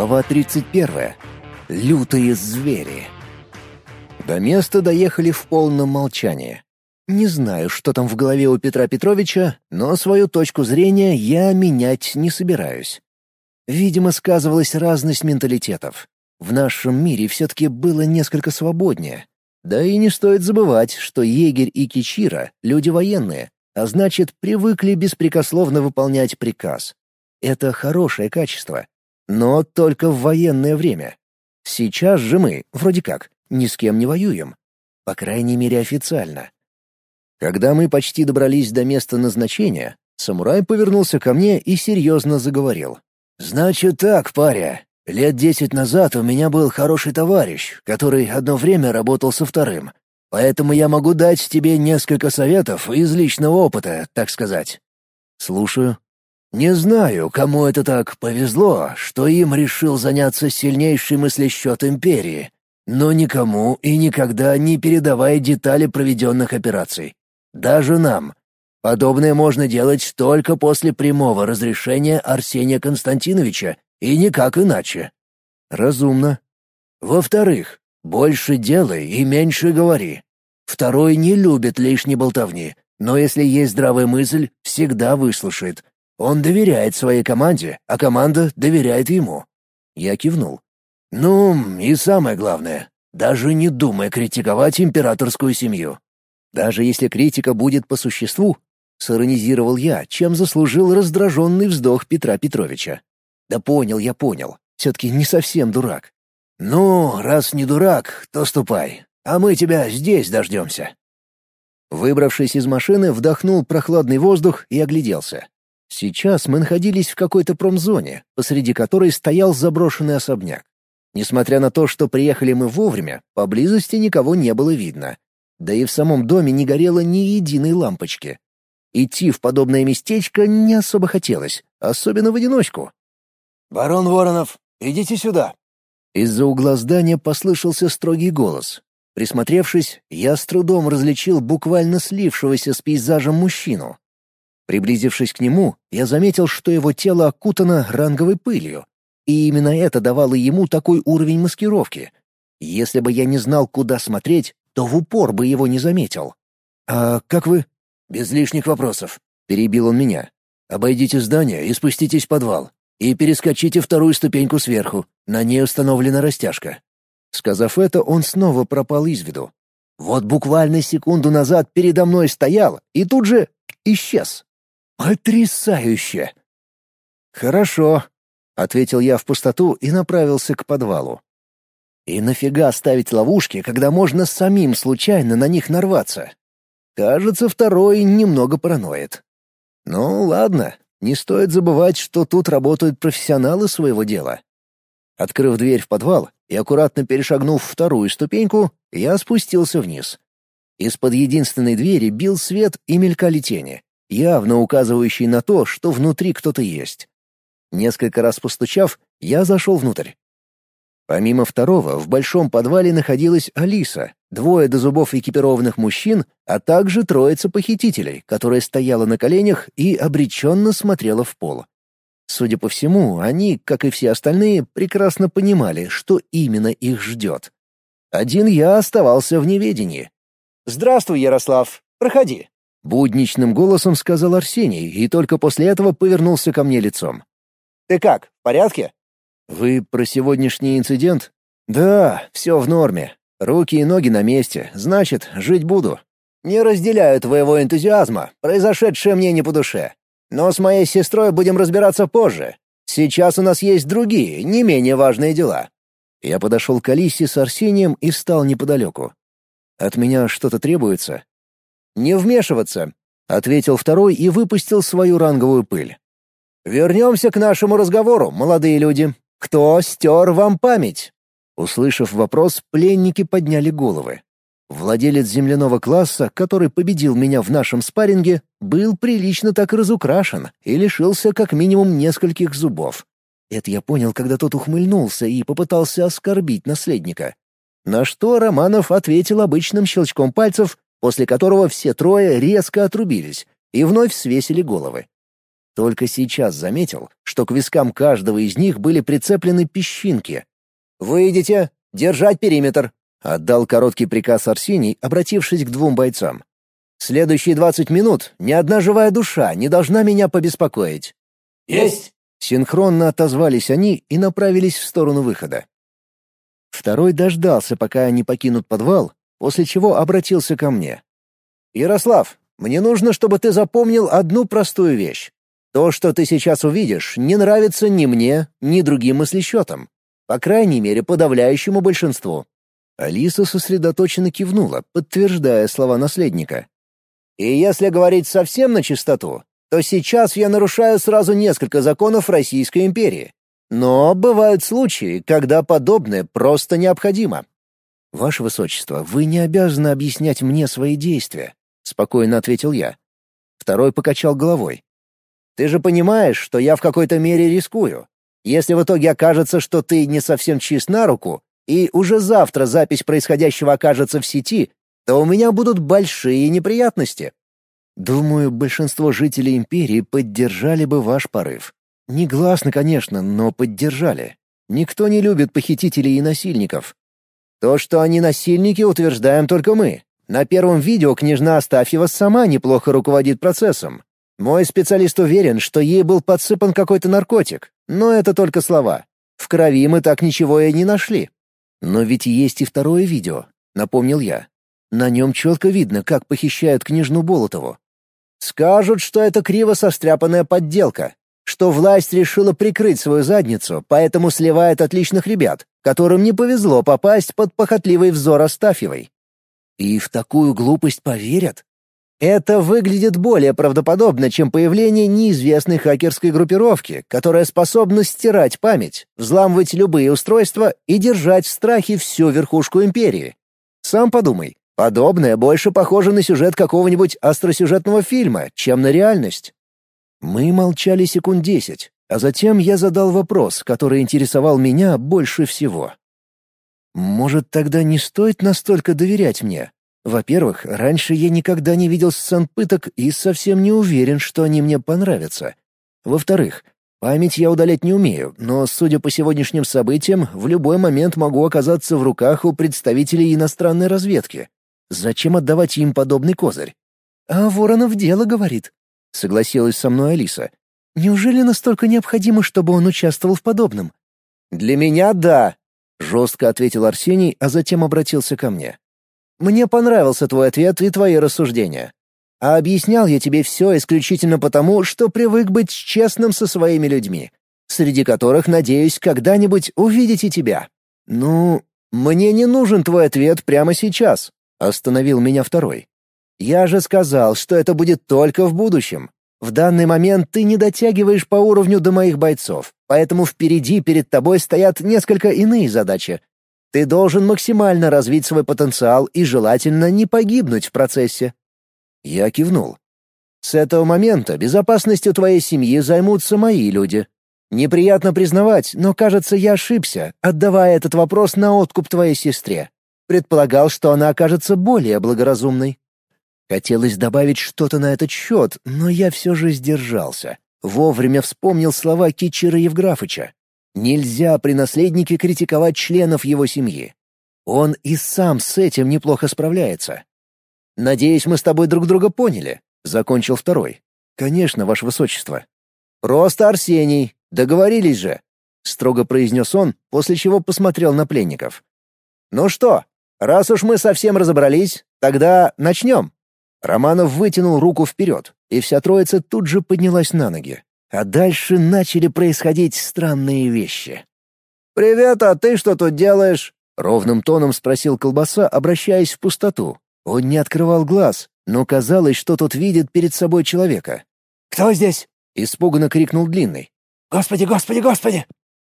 Глава 31. Лютые звери. До места доехали в полном молчании. Не знаю, что там в голове у Петра Петровича, но свою точку зрения я менять не собираюсь. Видимо, сказывалась разность менталитетов. В нашем мире все-таки было несколько свободнее. Да и не стоит забывать, что егерь и кичира — люди военные, а значит, привыкли беспрекословно выполнять приказ. Это хорошее качество, но только в военное время. Сейчас же мы, вроде как, ни с кем не воюем. По крайней мере, официально. Когда мы почти добрались до места назначения, самурай повернулся ко мне и серьезно заговорил. «Значит так, паря. Лет десять назад у меня был хороший товарищ, который одно время работал со вторым. Поэтому я могу дать тебе несколько советов из личного опыта, так сказать». «Слушаю», не знаю, кому это так повезло, что им решил заняться сильнейший мыслесчет Империи, но никому и никогда не передавая детали проведенных операций. Даже нам. Подобное можно делать только после прямого разрешения Арсения Константиновича и никак иначе. Разумно. Во-вторых, больше делай и меньше говори. Второй не любит лишней болтовни, но если есть здравая мысль, всегда выслушает, он доверяет своей команде, а команда доверяет ему. Я кивнул. Ну, и самое главное, даже не думай критиковать императорскую семью. Даже если критика будет по существу, сиронизировал я, чем заслужил раздраженный вздох Петра Петровича. Да понял, я понял. Все-таки не совсем дурак. Ну, раз не дурак, то ступай, а мы тебя здесь дождемся. Выбравшись из машины, вдохнул прохладный воздух и огляделся. Сейчас мы находились в какой-то промзоне, посреди которой стоял заброшенный особняк. Несмотря на то, что приехали мы вовремя, поблизости никого не было видно. Да и в самом доме не горело ни единой лампочки. Идти в подобное местечко не особо хотелось, особенно в одиночку. «Барон Воронов, идите сюда!» Из-за угла здания послышался строгий голос. Присмотревшись, я с трудом различил буквально слившегося с пейзажем мужчину. Приблизившись к нему, я заметил, что его тело окутано ранговой пылью, и именно это давало ему такой уровень маскировки. Если бы я не знал, куда смотреть, то в упор бы его не заметил. «А как вы?» «Без лишних вопросов», — перебил он меня. «Обойдите здание и спуститесь в подвал. И перескочите вторую ступеньку сверху. На ней установлена растяжка». Сказав это, он снова пропал из виду. Вот буквально секунду назад передо мной стоял и тут же исчез. «Потрясающе!» «Хорошо», — ответил я в пустоту и направился к подвалу. «И нафига ставить ловушки, когда можно самим случайно на них нарваться?» Кажется, второй немного параноид. Ну, ладно, не стоит забывать, что тут работают профессионалы своего дела. Открыв дверь в подвал и аккуратно перешагнув вторую ступеньку, я спустился вниз. Из-под единственной двери бил свет и мелькали тени явно указывающий на то, что внутри кто-то есть. Несколько раз постучав, я зашел внутрь. Помимо второго, в большом подвале находилась Алиса, двое до зубов экипированных мужчин, а также троица похитителей, которая стояла на коленях и обреченно смотрела в пол. Судя по всему, они, как и все остальные, прекрасно понимали, что именно их ждет. Один я оставался в неведении. «Здравствуй, Ярослав. Проходи», Будничным голосом сказал Арсений и только после этого повернулся ко мне лицом. «Ты как, в порядке?» «Вы про сегодняшний инцидент?» «Да, все в норме. Руки и ноги на месте, значит, жить буду». «Не разделяю твоего энтузиазма, произошедшее мне не по душе. Но с моей сестрой будем разбираться позже. Сейчас у нас есть другие, не менее важные дела». Я подошел к Алисе с Арсением и встал неподалеку. «От меня что-то требуется?» «Не вмешиваться», — ответил второй и выпустил свою ранговую пыль. «Вернемся к нашему разговору, молодые люди. Кто стер вам память?» Услышав вопрос, пленники подняли головы. Владелец земляного класса, который победил меня в нашем спарринге, был прилично так разукрашен и лишился как минимум нескольких зубов. Это я понял, когда тот ухмыльнулся и попытался оскорбить наследника. На что Романов ответил обычным щелчком пальцев после которого все трое резко отрубились и вновь свесили головы. Только сейчас заметил, что к вискам каждого из них были прицеплены песчинки. «Выйдите! Держать периметр!» — отдал короткий приказ Арсений, обратившись к двум бойцам. «Следующие двадцать минут ни одна живая душа не должна меня побеспокоить». «Есть!» Синхронно отозвались они и направились в сторону выхода. Второй дождался, пока они покинут подвал, после чего обратился ко мне. «Ярослав, мне нужно, чтобы ты запомнил одну простую вещь. То, что ты сейчас увидишь, не нравится ни мне, ни другим мыслещетам. По крайней мере, подавляющему большинству». Алиса сосредоточенно кивнула, подтверждая слова наследника. «И если говорить совсем на чистоту, то сейчас я нарушаю сразу несколько законов Российской империи. Но бывают случаи, когда подобное просто необходимо. «Ваше Высочество, вы не обязаны объяснять мне свои действия», — спокойно ответил я. Второй покачал головой. «Ты же понимаешь, что я в какой-то мере рискую. Если в итоге окажется, что ты не совсем чист на руку, и уже завтра запись происходящего окажется в сети, то у меня будут большие неприятности. Думаю, большинство жителей империи поддержали бы ваш порыв. Негласно, конечно, но поддержали. Никто не любит похитителей и насильников. То, что они насильники, утверждаем только мы. На первом видео княжна Астафьева сама неплохо руководит процессом. Мой специалист уверен, что ей был подсыпан какой-то наркотик, но это только слова. В крови мы так ничего и не нашли. Но ведь есть и второе видео, напомнил я. На нем четко видно, как похищают княжну Болотову. Скажут, что это криво состряпанная подделка, что власть решила прикрыть свою задницу, поэтому сливает отличных ребят, которым не повезло попасть под похотливый взор Астафьевой. И в такую глупость поверят? Это выглядит более правдоподобно, чем появление неизвестной хакерской группировки, которая способна стирать память, взламывать любые устройства и держать в страхе всю верхушку империи. Сам подумай, Подобное больше похоже на сюжет какого-нибудь остросюжетного фильма, чем на реальность. Мы молчали секунд десять, а затем я задал вопрос, который интересовал меня больше всего. Может, тогда не стоит настолько доверять мне? Во-первых, раньше я никогда не видел сцен пыток и совсем не уверен, что они мне понравятся. Во-вторых, память я удалять не умею, но, судя по сегодняшним событиям, в любой момент могу оказаться в руках у представителей иностранной разведки. Зачем отдавать им подобный козырь? А Воронов дело говорит, согласилась со мной Алиса. Неужели настолько необходимо, чтобы он участвовал в подобном? Для меня да, жестко ответил Арсений, а затем обратился ко мне. Мне понравился твой ответ и твои рассуждения. А объяснял я тебе все исключительно потому, что привык быть честным со своими людьми, среди которых, надеюсь, когда-нибудь увидеть и тебя. Ну, мне не нужен твой ответ прямо сейчас. Остановил меня второй. «Я же сказал, что это будет только в будущем. В данный момент ты не дотягиваешь по уровню до моих бойцов, поэтому впереди перед тобой стоят несколько иные задачи. Ты должен максимально развить свой потенциал и желательно не погибнуть в процессе». Я кивнул. «С этого момента безопасностью твоей семьи займутся мои люди. Неприятно признавать, но, кажется, я ошибся, отдавая этот вопрос на откуп твоей сестре. Предполагал, что она окажется более благоразумной. Хотелось добавить что-то на этот счет, но я все же сдержался. Вовремя вспомнил слова Кичера Евграфыча. Нельзя при наследнике критиковать членов его семьи. Он и сам с этим неплохо справляется. «Надеюсь, мы с тобой друг друга поняли», — закончил второй. «Конечно, ваше высочество». «Просто Арсений. Договорились же», — строго произнес он, после чего посмотрел на пленников. «Ну что, Раз уж мы совсем разобрались, тогда начнем». Романов вытянул руку вперед, и вся троица тут же поднялась на ноги. А дальше начали происходить странные вещи. «Привет, а ты что тут делаешь?» — ровным тоном спросил колбаса, обращаясь в пустоту. Он не открывал глаз, но казалось, что тот видит перед собой человека. «Кто здесь?» — испуганно крикнул Длинный. «Господи, господи, господи!»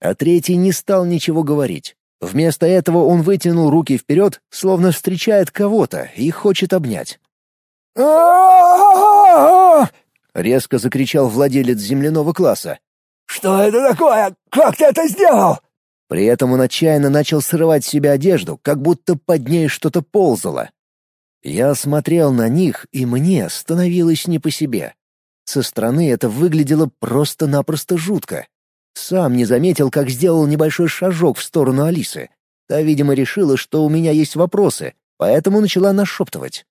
А третий не стал ничего говорить. Вместо этого он вытянул руки вперед, словно встречает кого-то и хочет обнять. Резко закричал владелец земляного класса. «Что это такое? Как ты это сделал?» При этом он отчаянно начал срывать с себя одежду, как будто под ней что-то ползало. Я смотрел на них, и мне становилось не по себе. Со стороны это выглядело просто-напросто жутко. Сам не заметил, как сделал небольшой шажок в сторону Алисы. Та, видимо, решила, что у меня есть вопросы, поэтому начала нашептывать.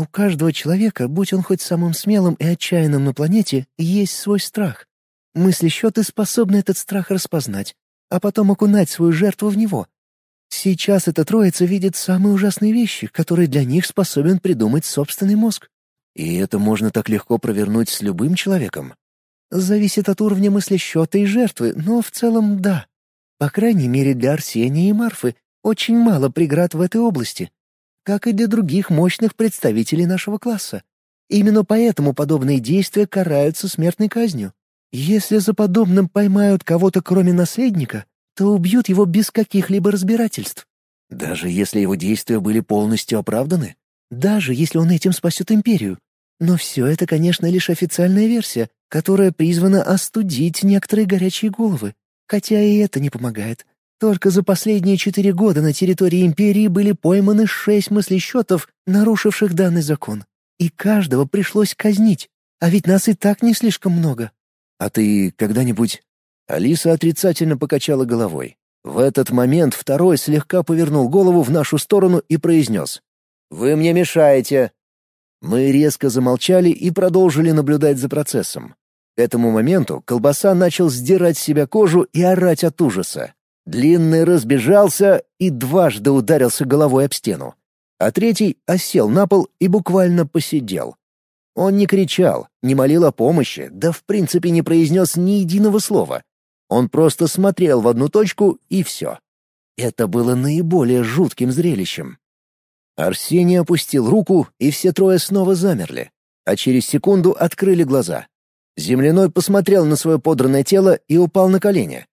У каждого человека, будь он хоть самым смелым и отчаянным на планете, есть свой страх. Мысли-счеты способны этот страх распознать, а потом окунать свою жертву в него. Сейчас эта троица видит самые ужасные вещи, которые для них способен придумать собственный мозг. И это можно так легко провернуть с любым человеком. Зависит от уровня мыслесчета и жертвы, но в целом да. По крайней мере, для Арсения и Марфы очень мало преград в этой области, как и для других мощных представителей нашего класса. Именно поэтому подобные действия караются смертной казнью. Если за подобным поймают кого-то кроме наследника, то убьют его без каких-либо разбирательств. Даже если его действия были полностью оправданы? Даже если он этим спасет империю? Но все это, конечно, лишь официальная версия, которая призвана остудить некоторые горячие головы. Хотя и это не помогает. Только за последние четыре года на территории империи были пойманы шесть мыслесчетов, нарушивших данный закон. И каждого пришлось казнить. А ведь нас и так не слишком много. А ты когда-нибудь... Алиса отрицательно покачала головой. В этот момент второй слегка повернул голову в нашу сторону и произнес. «Вы мне мешаете. Мы резко замолчали и продолжили наблюдать за процессом. К этому моменту колбаса начал сдирать с себя кожу и орать от ужаса. Длинный разбежался и дважды ударился головой об стену. А третий осел на пол и буквально посидел. Он не кричал, не молил о помощи, да в принципе не произнес ни единого слова. Он просто смотрел в одну точку и все. Это было наиболее жутким зрелищем. Арсений опустил руку, и все трое снова замерли, а через секунду открыли глаза. Земляной посмотрел на свое подранное тело и упал на колени.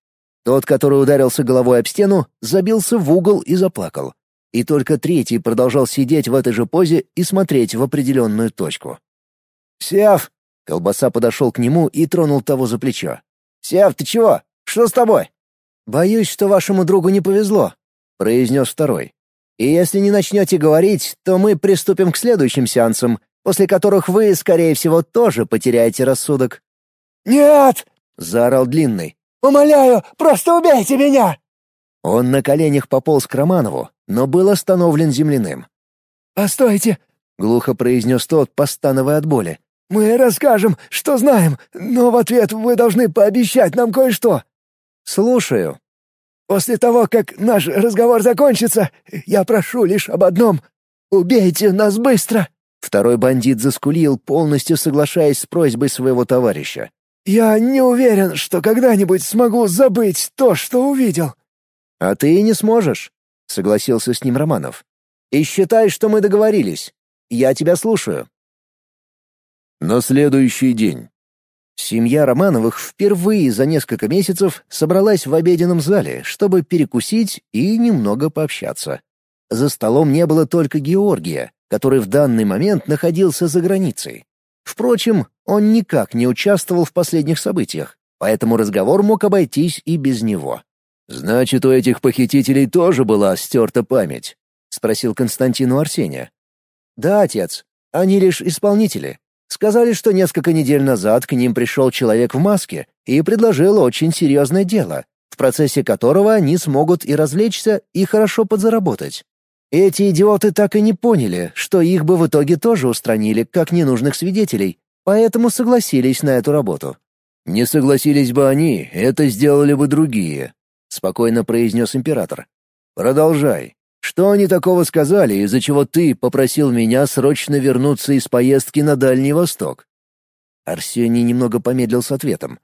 Тот, который ударился головой об стену, забился в угол и заплакал. И только третий продолжал сидеть в этой же позе и смотреть в определенную точку. «Сев!» — колбаса подошел к нему и тронул того за плечо. «Сев, ты чего? Что с тобой?» «Боюсь, что вашему другу не повезло», — произнес второй. И если не начнете говорить, то мы приступим к следующим сеансам, после которых вы, скорее всего, тоже потеряете рассудок». «Нет!» — заорал Длинный. «Умоляю, просто убейте меня!» Он на коленях пополз к Романову, но был остановлен земляным. «Постойте!» — глухо произнес тот, постановая от боли. «Мы расскажем, что знаем, но в ответ вы должны пообещать нам кое-что». «Слушаю», После того, как наш разговор закончится, я прошу лишь об одном. Убейте нас быстро!» Второй бандит заскулил, полностью соглашаясь с просьбой своего товарища. «Я не уверен, что когда-нибудь смогу забыть то, что увидел». «А ты и не сможешь», — согласился с ним Романов. «И считай, что мы договорились. Я тебя слушаю». На следующий день. Семья Романовых впервые за несколько месяцев собралась в обеденном зале, чтобы перекусить и немного пообщаться. За столом не было только Георгия, который в данный момент находился за границей. Впрочем, он никак не участвовал в последних событиях, поэтому разговор мог обойтись и без него. «Значит, у этих похитителей тоже была стерта память?» — спросил Константин у Арсения. «Да, отец. Они лишь исполнители. Сказали, что несколько недель назад к ним пришел человек в маске и предложил очень серьезное дело, в процессе которого они смогут и развлечься, и хорошо подзаработать. Эти идиоты так и не поняли, что их бы в итоге тоже устранили как ненужных свидетелей, поэтому согласились на эту работу. «Не согласились бы они, это сделали бы другие», — спокойно произнес император. «Продолжай». Что они такого сказали, из-за чего ты попросил меня срочно вернуться из поездки на Дальний Восток?» Арсений немного помедлил с ответом.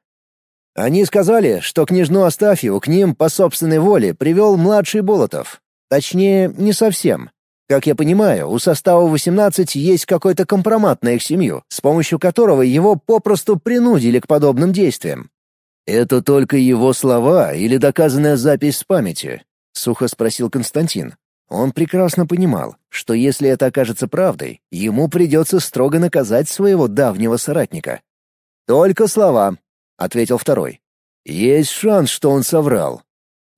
«Они сказали, что княжну Астафьеву к ним по собственной воле привел младший Болотов. Точнее, не совсем. Как я понимаю, у состава 18 есть какой-то компромат на их семью, с помощью которого его попросту принудили к подобным действиям. «Это только его слова или доказанная запись с памяти?» — сухо спросил Константин. Он прекрасно понимал, что если это окажется правдой, ему придется строго наказать своего давнего соратника. «Только слова», — ответил второй. «Есть шанс, что он соврал.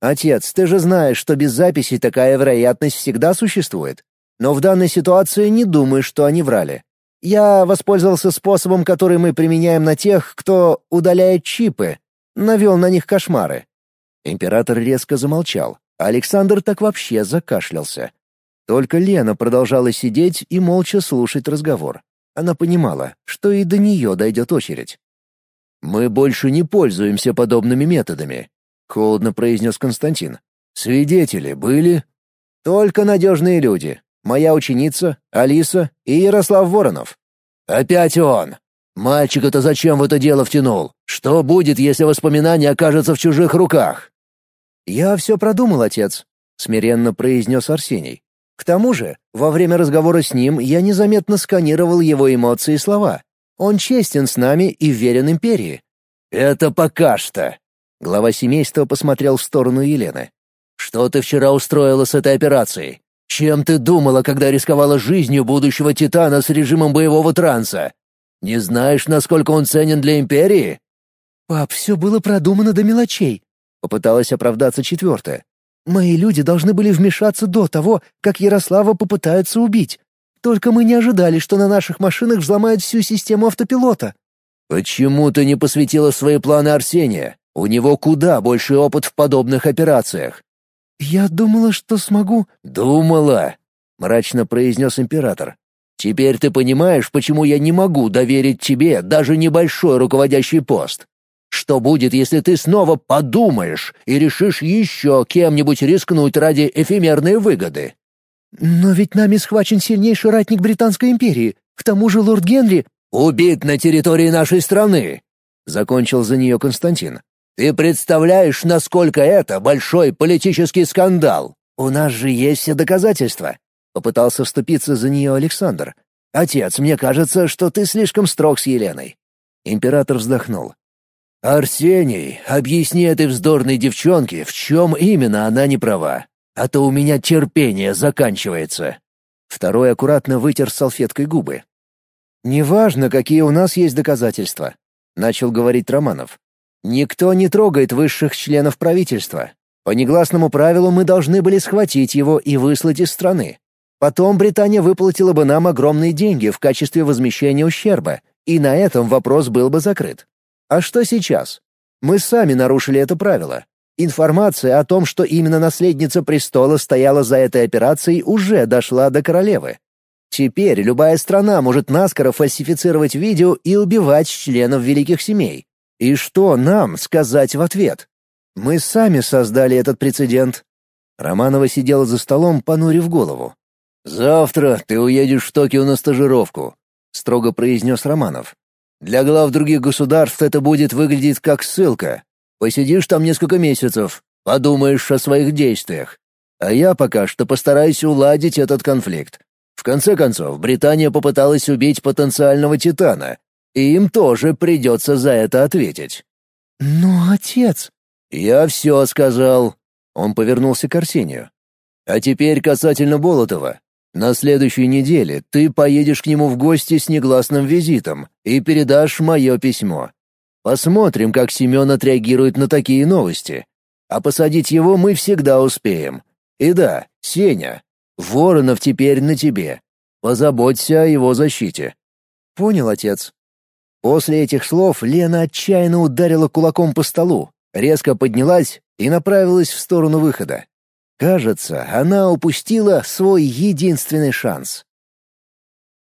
Отец, ты же знаешь, что без записи такая вероятность всегда существует. Но в данной ситуации не думаю, что они врали. Я воспользовался способом, который мы применяем на тех, кто удаляет чипы, навел на них кошмары». Император резко замолчал, Александр так вообще закашлялся. Только Лена продолжала сидеть и молча слушать разговор. Она понимала, что и до нее дойдет очередь. «Мы больше не пользуемся подобными методами», — холодно произнес Константин. «Свидетели были?» «Только надежные люди. Моя ученица, Алиса и Ярослав Воронов». «Опять он! Мальчика-то зачем в это дело втянул? Что будет, если воспоминания окажутся в чужих руках?» «Я все продумал, отец», — смиренно произнес Арсений. «К тому же, во время разговора с ним я незаметно сканировал его эмоции и слова. Он честен с нами и верен империи». «Это пока что». Глава семейства посмотрел в сторону Елены. «Что ты вчера устроила с этой операцией? Чем ты думала, когда рисковала жизнью будущего Титана с режимом боевого транса? Не знаешь, насколько он ценен для Империи?» «Пап, все было продумано до мелочей», — попыталась оправдаться четвертая. «Мои люди должны были вмешаться до того, как Ярослава попытаются убить. Только мы не ожидали, что на наших машинах взломают всю систему автопилота». «Почему ты не посвятила свои планы Арсения? У него куда больше опыт в подобных операциях». «Я думала, что смогу...» «Думала», — мрачно произнес император. «Теперь ты понимаешь, почему я не могу доверить тебе даже небольшой руководящий пост? Что будет, если ты снова подумаешь и решишь еще кем-нибудь рискнуть ради эфемерной выгоды?» «Но ведь нами схвачен сильнейший ратник Британской империи. К тому же лорд Генри...» «Убит на территории нашей страны!» — закончил за нее Константин. «Ты представляешь, насколько это большой политический скандал? У нас же есть все доказательства!» — попытался вступиться за нее Александр. «Отец, мне кажется, что ты слишком строг с Еленой». Император вздохнул. «Арсений, объясни этой вздорной девчонке, в чем именно она не права а то у меня терпение заканчивается». Второй аккуратно вытер салфеткой губы. «Неважно, какие у нас есть доказательства», — начал говорить Романов. «Никто не трогает высших членов правительства. По негласному правилу мы должны были схватить его и выслать из страны. Потом Британия выплатила бы нам огромные деньги в качестве возмещения ущерба, и на этом вопрос был бы закрыт. А что сейчас? Мы сами нарушили это правило. Информация о том, что именно наследница престола стояла за этой операцией, уже дошла до королевы. Теперь любая страна может наскоро фальсифицировать видео и убивать членов великих семей. И что нам сказать в ответ? Мы сами создали этот прецедент. Романова сидела за столом, понурив голову. «Завтра ты уедешь в Токио на стажировку», — строго произнес Романов. «Для глав других государств это будет выглядеть как ссылка, Посидишь там несколько месяцев, подумаешь о своих действиях. А я пока что постараюсь уладить этот конфликт. В конце концов, Британия попыталась убить потенциального Титана, и им тоже придется за это ответить. «Но, отец...» «Я все сказал». Он повернулся к Арсению. «А теперь касательно Болотова. На следующей неделе ты поедешь к нему в гости с негласным визитом и передашь мое письмо. Посмотрим, как Семен отреагирует на такие новости. А посадить его мы всегда успеем. И да, Сеня, Воронов теперь на тебе. Позаботься о его защите». «Понял, отец». После этих слов Лена отчаянно ударила кулаком по столу, резко поднялась и направилась в сторону выхода. Кажется, она упустила свой единственный шанс.